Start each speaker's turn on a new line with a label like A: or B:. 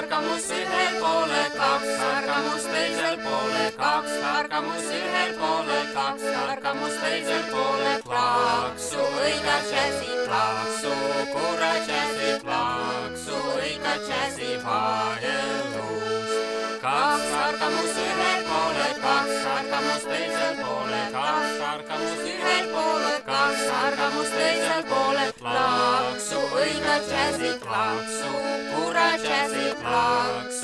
A: sarkamus ühel poole, kaks sarkamust teisel poole, kaks sarkamus ühel poole, kaks sarkamus teisel poole. plaksu õiga džässi, plaksu kura džässi, plaksu õiga džässi vahelus. kaks sarkamus ühel poole, kaks sarkamus teisel poole, kaks sarkamus ühel poole, kaks sarkamus teisel poole. plaksu õiga džässi, plaksu kura